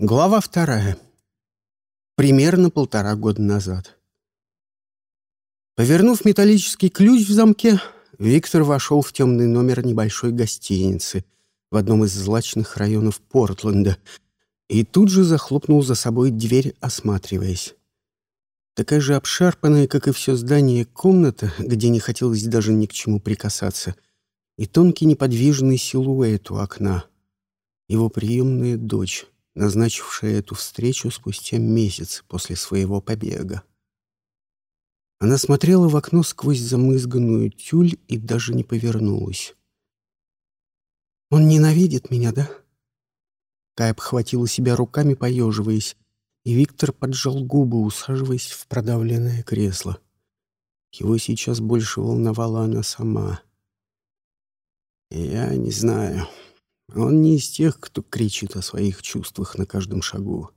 Глава вторая. Примерно полтора года назад. Повернув металлический ключ в замке, Виктор вошел в темный номер небольшой гостиницы в одном из злачных районов Портленда и тут же захлопнул за собой дверь, осматриваясь. Такая же обшарпанная, как и все здание, комната, где не хотелось даже ни к чему прикасаться, и тонкий неподвижный силуэт у окна. Его приемная дочь — назначившая эту встречу спустя месяц после своего побега. Она смотрела в окно сквозь замызганную тюль и даже не повернулась. «Он ненавидит меня, да?» Кай обхватила себя руками, поеживаясь, и Виктор поджал губы, усаживаясь в продавленное кресло. Его сейчас больше волновала она сама. «Я не знаю», он не из тех, кто кричит о своих чувствах на каждом шагу.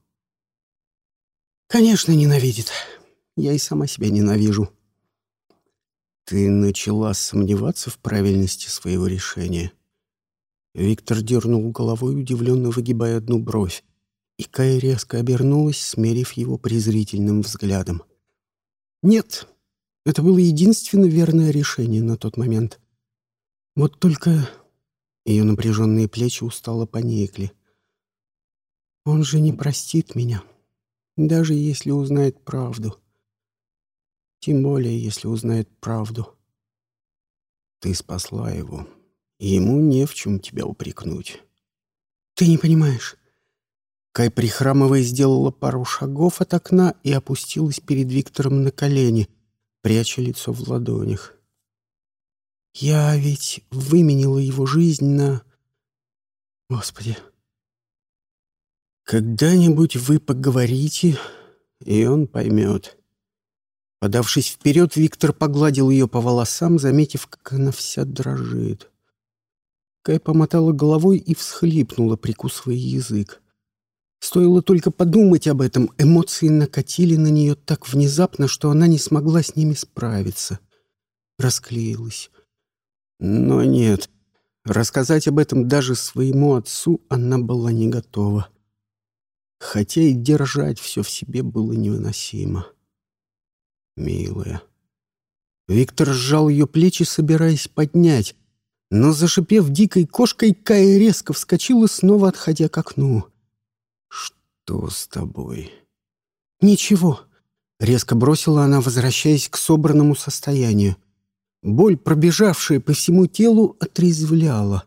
Конечно, ненавидит. Я и сама себя ненавижу. Ты начала сомневаться в правильности своего решения. Виктор дернул головой, удивленно выгибая одну бровь, и Кая резко обернулась, смерив его презрительным взглядом. Нет, это было единственно верное решение на тот момент. Вот только ее напряженные плечи устало поникли. «Он же не простит меня, даже если узнает правду. Тем более, если узнает правду. Ты спасла его, ему не в чем тебя упрекнуть. Ты не понимаешь». Кай, прихрамывая, сделала пару шагов от окна и опустилась перед Виктором на колени, пряча лицо в ладонях. Я ведь выменила его жизнь на... Господи. Когда-нибудь вы поговорите, и он поймет. Подавшись вперед, Виктор погладил ее по волосам, заметив, как она вся дрожит. Кай помотала головой и всхлипнула, прикусывая язык. Стоило только подумать об этом, эмоции накатили на нее так внезапно, что она не смогла с ними справиться. Расклеилась. Но нет, рассказать об этом даже своему отцу она была не готова. Хотя и держать все в себе было невыносимо. Милая. Виктор сжал ее плечи, собираясь поднять, но, зашипев дикой кошкой, Кая резко вскочила, снова отходя к окну. «Что с тобой?» «Ничего», — резко бросила она, возвращаясь к собранному состоянию. Боль, пробежавшая по всему телу, отрезвляла.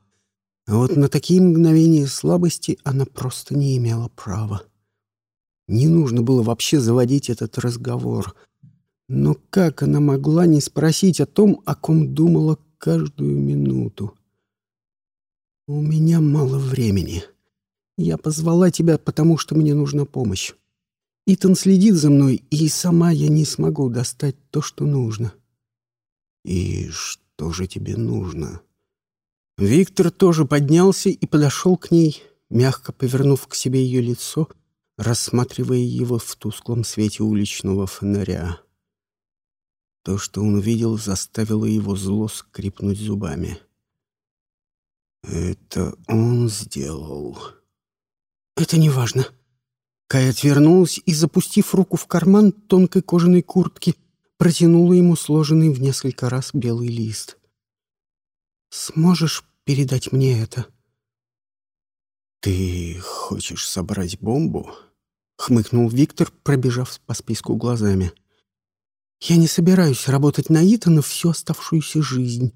А вот на такие мгновения слабости она просто не имела права. Не нужно было вообще заводить этот разговор. Но как она могла не спросить о том, о ком думала каждую минуту? «У меня мало времени. Я позвала тебя, потому что мне нужна помощь. Итан следит за мной, и сама я не смогу достать то, что нужно». «И что же тебе нужно?» Виктор тоже поднялся и подошел к ней, мягко повернув к себе ее лицо, рассматривая его в тусклом свете уличного фонаря. То, что он увидел, заставило его зло скрипнуть зубами. «Это он сделал». «Это не важно». Кай отвернулась и, запустив руку в карман тонкой кожаной куртки, протянула ему сложенный в несколько раз белый лист. «Сможешь передать мне это?» «Ты хочешь собрать бомбу?» — хмыкнул Виктор, пробежав по списку глазами. «Я не собираюсь работать на Итана всю оставшуюся жизнь.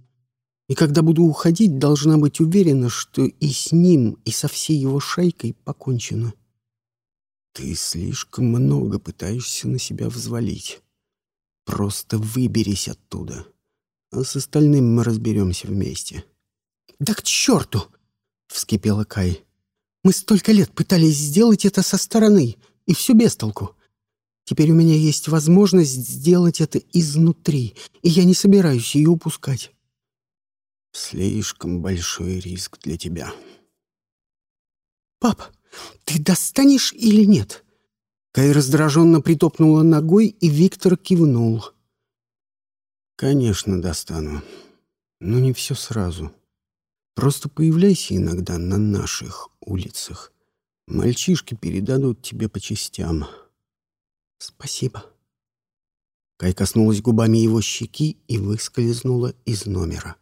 И когда буду уходить, должна быть уверена, что и с ним, и со всей его шайкой покончено». «Ты слишком много пытаешься на себя взвалить». Просто выберись оттуда. А с остальным мы разберемся вместе. «Да к черту!» — вскипела Кай. «Мы столько лет пытались сделать это со стороны, и все без толку. Теперь у меня есть возможность сделать это изнутри, и я не собираюсь ее упускать». «Слишком большой риск для тебя». «Пап, ты достанешь или нет?» Кай раздраженно притопнула ногой, и Виктор кивнул. «Конечно, достану. Но не все сразу. Просто появляйся иногда на наших улицах. Мальчишки передадут тебе по частям. Спасибо. Кай коснулась губами его щеки и выскользнула из номера.